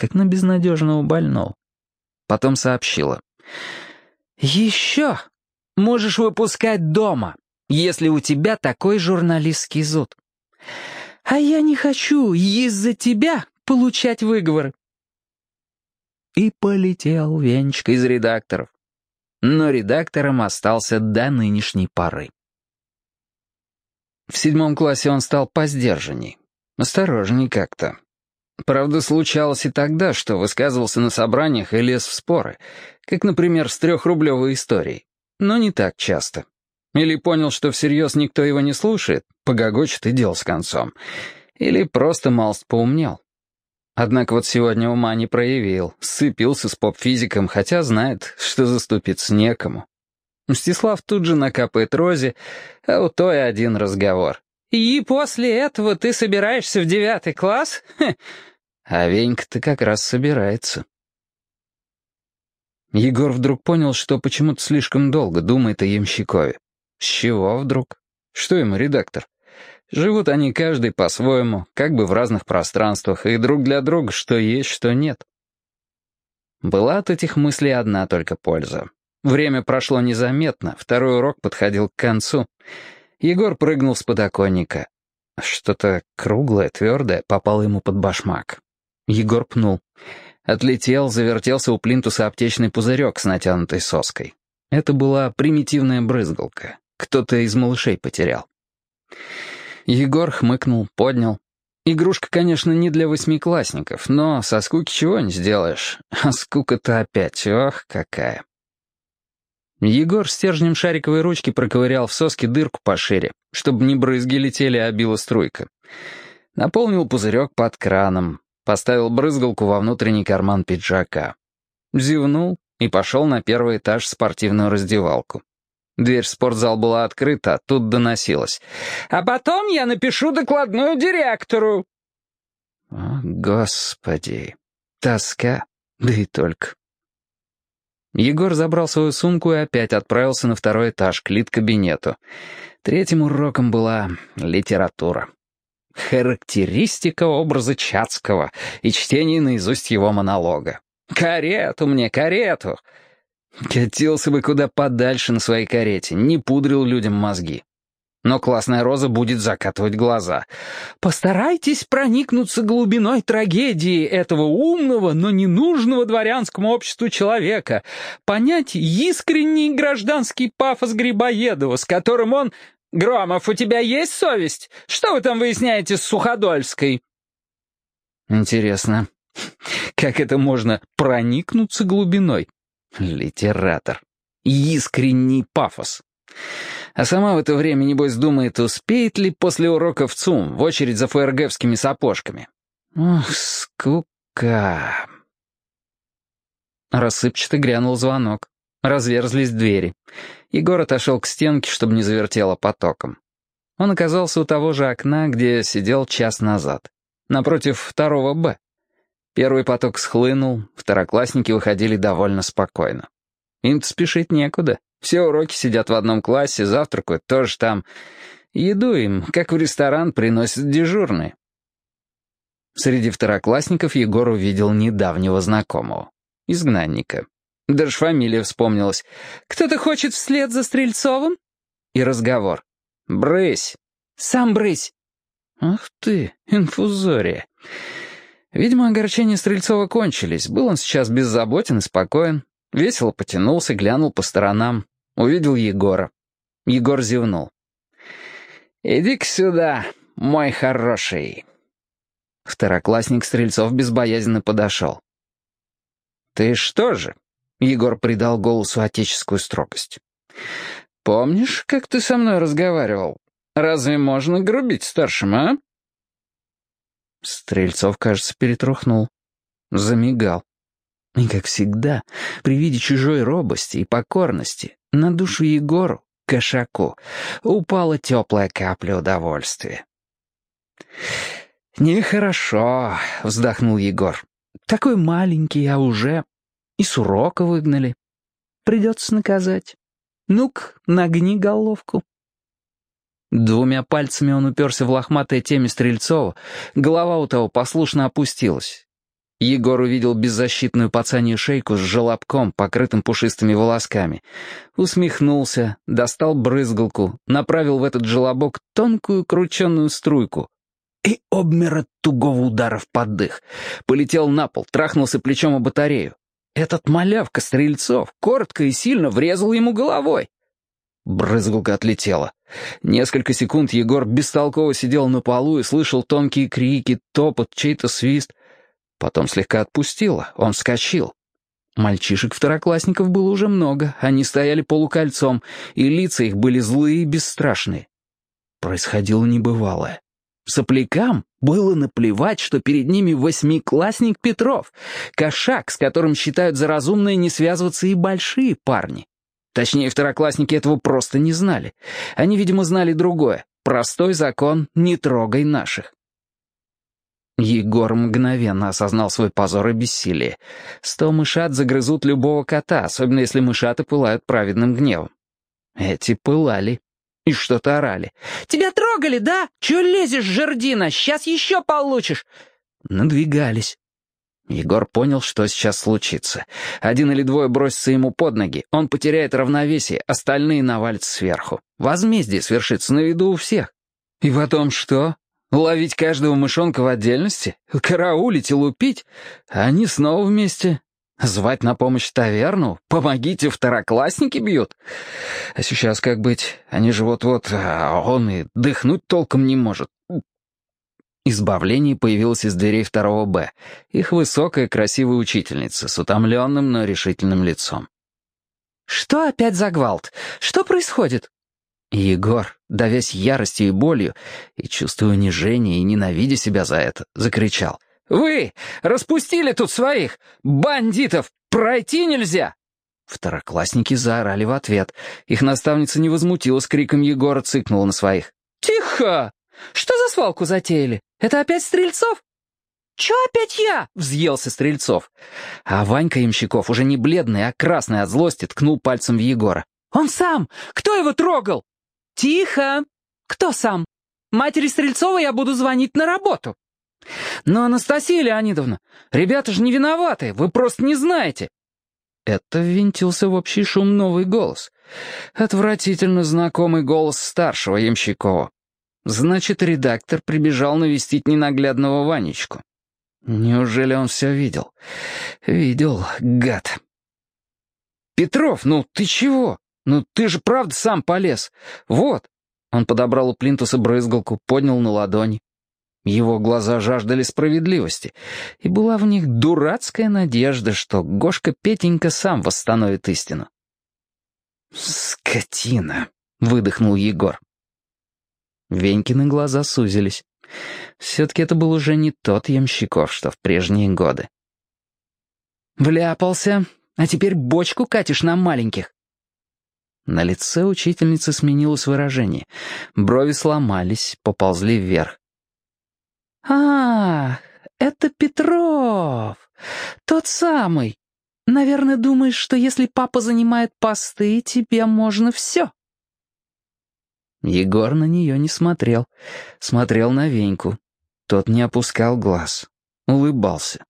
как на безнадежного больного. Потом сообщила. «Еще можешь выпускать дома, если у тебя такой журналистский зуд. А я не хочу из-за тебя получать выговоры. И полетел Венечка из редакторов. Но редактором остался до нынешней поры. В седьмом классе он стал посдержанней, осторожней как-то. Правда, случалось и тогда, что высказывался на собраниях и лез в споры, как, например, с трехрублевой историей, но не так часто. Или понял, что всерьез никто его не слушает, погогочет и дел с концом. Или просто малость поумнел. Однако вот сегодня ума не проявил, сцепился с поп-физиком, хотя знает, что заступиться некому. Мстислав тут же накапает Розе, а у той один разговор. «И после этого ты собираешься в девятый класс?» А Венька-то как раз собирается. Егор вдруг понял, что почему-то слишком долго думает о Ямщикове. С чего вдруг? Что ему редактор? Живут они каждый по-своему, как бы в разных пространствах, и друг для друга что есть, что нет. Была от этих мыслей одна только польза. Время прошло незаметно, второй урок подходил к концу. Егор прыгнул с подоконника. Что-то круглое, твердое попало ему под башмак. Егор пнул. Отлетел, завертелся у плинтуса аптечный пузырек с натянутой соской. Это была примитивная брызгалка. Кто-то из малышей потерял. Егор хмыкнул, поднял. Игрушка, конечно, не для восьмиклассников, но со скуки чего не сделаешь. А скука-то опять, ох, какая. Егор стержнем шариковой ручки проковырял в соске дырку пошире, чтобы не брызги летели, а била струйка. Наполнил пузырек под краном, поставил брызгалку во внутренний карман пиджака. Зевнул и пошел на первый этаж в спортивную раздевалку. Дверь в спортзал была открыта, тут доносилось. «А потом я напишу докладную директору». О, господи, тоска, да и только. Егор забрал свою сумку и опять отправился на второй этаж к лид-кабинету. Третьим уроком была литература. Характеристика образа Чацкого и чтение наизусть его монолога. «Карету мне, карету!» Катился бы куда подальше на своей карете, не пудрил людям мозги. Но классная роза будет закатывать глаза. «Постарайтесь проникнуться глубиной трагедии этого умного, но ненужного дворянскому обществу человека, понять искренний гражданский пафос Грибоедова, с которым он... Громов, у тебя есть совесть? Что вы там выясняете с Суходольской?» «Интересно, как это можно проникнуться глубиной?» Литератор. Искренний пафос. А сама в это время, небось, думает, успеет ли после урока в ЦУМ в очередь за ФРГовскими сапожками. Ох, скука. Рассыпчато грянул звонок. Разверзлись двери. Егор отошел к стенке, чтобы не завертело потоком. Он оказался у того же окна, где сидел час назад. Напротив второго «Б». Первый поток схлынул, второклассники выходили довольно спокойно. Им-то спешить некуда. Все уроки сидят в одном классе, завтракают тоже там. Еду им, как в ресторан, приносят дежурные. Среди второклассников Егор увидел недавнего знакомого. Изгнанника. Даже фамилия вспомнилась. «Кто-то хочет вслед за Стрельцовым?» И разговор. «Брысь! Сам брысь!» «Ах ты, инфузория!» Видимо, огорчения Стрельцова кончились. Был он сейчас беззаботен и спокоен. Весело потянулся, глянул по сторонам. Увидел Егора. Егор зевнул. «Иди-ка сюда, мой хороший». Второклассник Стрельцов безбоязненно подошел. «Ты что же?» — Егор придал голосу отеческую строгость. «Помнишь, как ты со мной разговаривал? Разве можно грубить старшим, а?» Стрельцов, кажется, перетрухнул. Замигал. И, как всегда, при виде чужой робости и покорности, на душу Егору, кошаку, упала теплая капля удовольствия. «Нехорошо», — вздохнул Егор. «Такой маленький, а уже и с урока выгнали. Придется наказать. Ну-ка, нагни головку». Двумя пальцами он уперся в лохматое теме Стрельцова, голова у того послушно опустилась. Егор увидел беззащитную пацанью шейку с желобком, покрытым пушистыми волосками. Усмехнулся, достал брызгалку, направил в этот желобок тонкую крученную струйку. И обмер от тугого удара в поддых. Полетел на пол, трахнулся плечом о батарею. Этот малявка Стрельцов коротко и сильно врезал ему головой. Брызгалка отлетела. Несколько секунд Егор бестолково сидел на полу и слышал тонкие крики, топот, чей-то свист. Потом слегка отпустило, он вскочил. Мальчишек-второклассников было уже много, они стояли полукольцом, и лица их были злые и бесстрашные. Происходило небывалое. Соплякам было наплевать, что перед ними восьмиклассник Петров, кошак, с которым считают за разумное не связываться и большие парни. Точнее, второклассники этого просто не знали. Они, видимо, знали другое. Простой закон «не трогай наших». Егор мгновенно осознал свой позор и бессилие. Сто мышат загрызут любого кота, особенно если мышаты пылают праведным гневом. Эти пылали и что-то орали. «Тебя трогали, да? Чего лезешь, жердина? Сейчас еще получишь!» Надвигались. Егор понял, что сейчас случится. Один или двое бросятся ему под ноги, он потеряет равновесие, остальные навалятся сверху. Возмездие свершится на виду у всех. И потом что? Ловить каждого мышонка в отдельности? Караулить и лупить? А они снова вместе. Звать на помощь таверну? Помогите, второклассники бьют. А сейчас как быть? Они же вот-вот, а он и дыхнуть толком не может. Избавление появилось из дверей второго «Б». Их высокая красивая учительница с утомленным, но решительным лицом. «Что опять за гвалт? Что происходит?» Егор, давясь яростью и болью, и чувствуя унижение и ненавидя себя за это, закричал. «Вы распустили тут своих! Бандитов! Пройти нельзя!» Второклассники заорали в ответ. Их наставница не возмутилась криком Егора, цыкнула на своих. «Тихо! Что за свалку затеяли? Это опять Стрельцов?» «Чё опять я?» — взъелся Стрельцов. А Ванька Ямщиков, уже не бледный, а красный от злости, ткнул пальцем в Егора. «Он сам! Кто его трогал?» «Тихо! Кто сам? Матери Стрельцова я буду звонить на работу». «Но, Анастасия Леонидовна, ребята же не виноваты, вы просто не знаете». Это ввинтился в общий шум новый голос. Отвратительно знакомый голос старшего Ямщикова. Значит, редактор прибежал навестить ненаглядного Ванечку. Неужели он все видел? Видел, гад. «Петров, ну ты чего? Ну ты же правда сам полез. Вот!» Он подобрал у плинтуса брызгалку, поднял на ладони. Его глаза жаждали справедливости, и была в них дурацкая надежда, что Гошка Петенька сам восстановит истину. «Скотина!» — выдохнул Егор. Венькины глаза сузились. Все-таки это был уже не тот ямщиков, что в прежние годы. «Вляпался, а теперь бочку катишь на маленьких». На лице учительницы сменилось выражение. Брови сломались, поползли вверх. «А, это Петров, тот самый. Наверное, думаешь, что если папа занимает посты, тебе можно все?» Егор на нее не смотрел. Смотрел на Веньку. Тот не опускал глаз. Улыбался.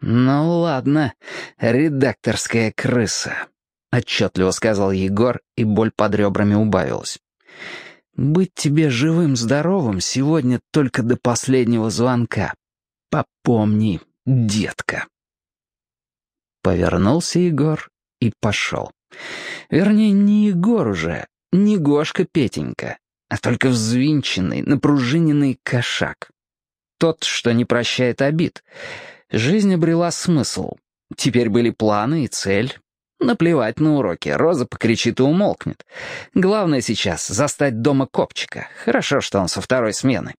«Ну ладно, редакторская крыса», — отчетливо сказал Егор, и боль под ребрами убавилась. «Быть тебе живым-здоровым сегодня только до последнего звонка. Попомни, детка». Повернулся Егор и пошел. Вернее, не Егор уже, не Гошка Петенька, а только взвинченный, напружиненный кошак. Тот, что не прощает обид. Жизнь обрела смысл. Теперь были планы и цель. Наплевать на уроки, Роза покричит и умолкнет. Главное сейчас — застать дома копчика. Хорошо, что он со второй смены.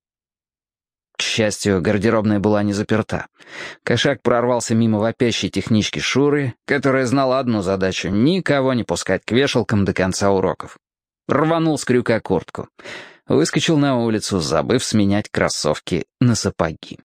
К счастью, гардеробная была не заперта. Кошак прорвался мимо вопящей технички Шуры, которая знала одну задачу — никого не пускать к вешалкам до конца уроков. Рванул с крюка куртку. Выскочил на улицу, забыв сменять кроссовки на сапоги.